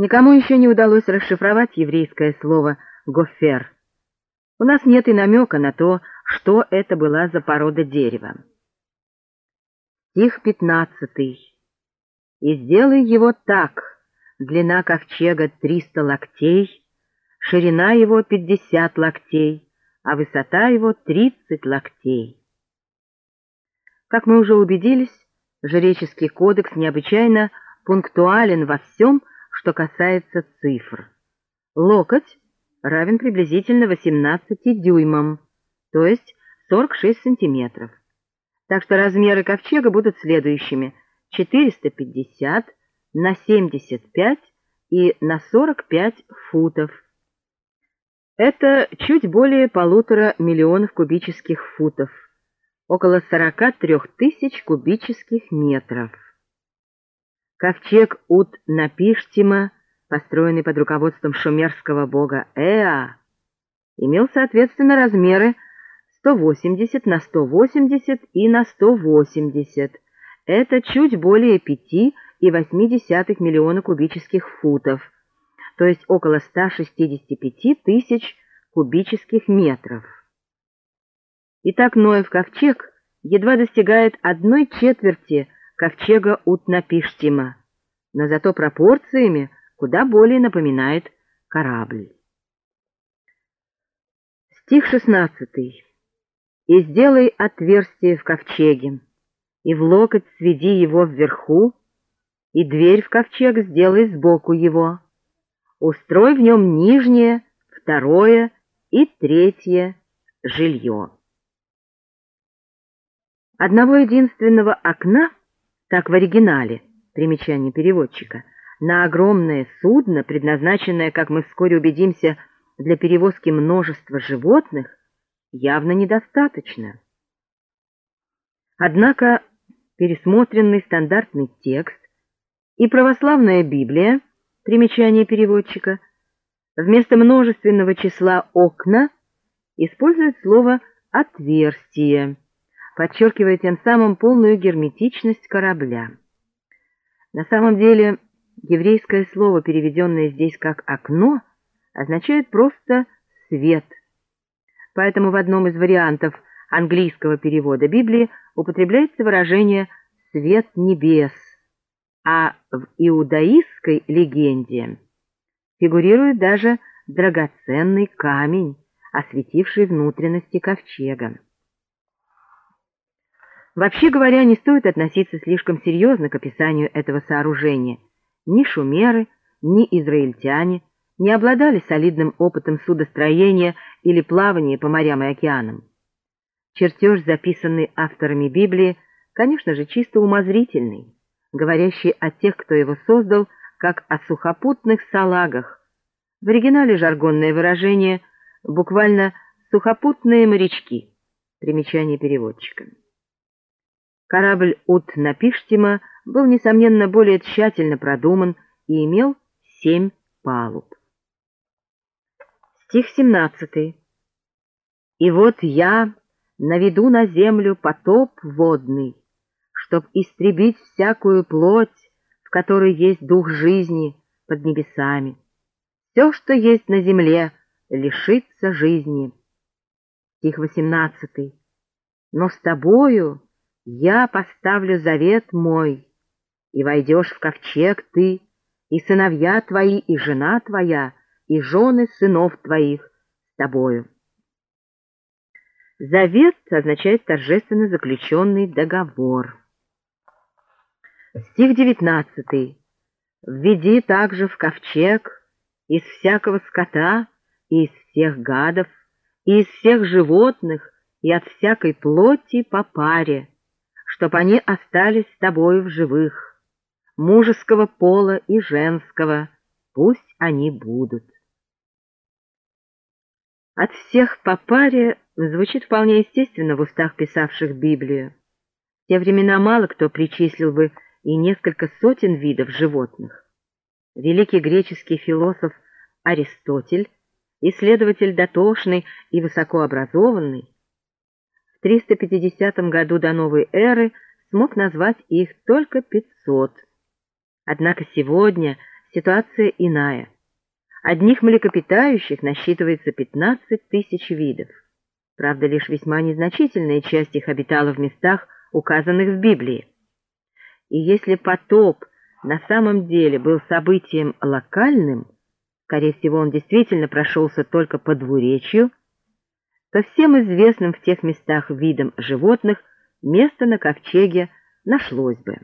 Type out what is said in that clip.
Никому еще не удалось расшифровать еврейское слово «гофер». У нас нет и намека на то, что это была за порода дерева. Стих пятнадцатый. «И сделай его так, длина ковчега триста локтей, ширина его пятьдесят локтей, а высота его тридцать локтей». Как мы уже убедились, жреческий кодекс необычайно пунктуален во всем, что касается цифр. Локоть равен приблизительно 18 дюймам, то есть 46 сантиметров. Так что размеры ковчега будут следующими. 450 на 75 и на 45 футов. Это чуть более полутора миллионов кубических футов, около 43 тысяч кубических метров. Ковчег Ут-Напиштима, построенный под руководством шумерского бога Эа, имел, соответственно, размеры 180 на 180 и на 180. Это чуть более 5,8 миллиона кубических футов, то есть около 165 тысяч кубических метров. Итак, Ноев ковчег едва достигает одной четверти ковчега Утнапиштима, но зато пропорциями куда более напоминает корабль. Стих 16. «И сделай отверстие в ковчеге, и в локоть сведи его вверху, и дверь в ковчег сделай сбоку его. Устрой в нем нижнее, второе и третье жилье». Одного единственного окна так в оригинале, примечание переводчика, на огромное судно, предназначенное, как мы вскоре убедимся, для перевозки множества животных, явно недостаточно. Однако пересмотренный стандартный текст и православная Библия, примечание переводчика, вместо множественного числа «окна» используют слово «отверстие», подчеркивая тем самым полную герметичность корабля. На самом деле, еврейское слово, переведенное здесь как «окно», означает просто «свет». Поэтому в одном из вариантов английского перевода Библии употребляется выражение «свет небес», а в иудаистской легенде фигурирует даже драгоценный камень, осветивший внутренности ковчега. Вообще говоря, не стоит относиться слишком серьезно к описанию этого сооружения. Ни шумеры, ни израильтяне не обладали солидным опытом судостроения или плавания по морям и океанам. Чертеж, записанный авторами Библии, конечно же, чисто умозрительный, говорящий о тех, кто его создал, как о сухопутных салагах. В оригинале жаргонное выражение буквально «сухопутные морячки», примечание переводчика. Корабль Ут Напиштима был, несомненно, более тщательно продуман и имел семь палуб. Стих 17. «И вот я наведу на землю потоп водный, чтоб истребить всякую плоть, в которой есть дух жизни под небесами. Все, что есть на земле, лишится жизни». Стих 18. «Но с тобою...» Я поставлю завет мой, и войдешь в ковчег ты, и сыновья твои, и жена твоя, и жены сынов твоих с тобою. Завет означает торжественно заключенный договор. Стих девятнадцатый. «Введи также в ковчег из всякого скота и из всех гадов, и из всех животных, и от всякой плоти по паре, чтоб они остались с тобою в живых, мужеского пола и женского, пусть они будут. От всех по паре звучит вполне естественно в устах писавших Библию. В те времена мало кто причислил бы и несколько сотен видов животных. Великий греческий философ Аристотель, исследователь дотошный и высокообразованный, 350 году до новой эры смог назвать их только 500. Однако сегодня, ситуация иная. Одних млекопитающих насчитывается 15 тысяч видов. Правда, лишь весьма незначительная часть их обитала в местах, указанных в Библии. И если потоп на самом деле был событием локальным, скорее всего, он действительно прошелся только по двуречью, то всем известным в тех местах видам животных место на ковчеге нашлось бы.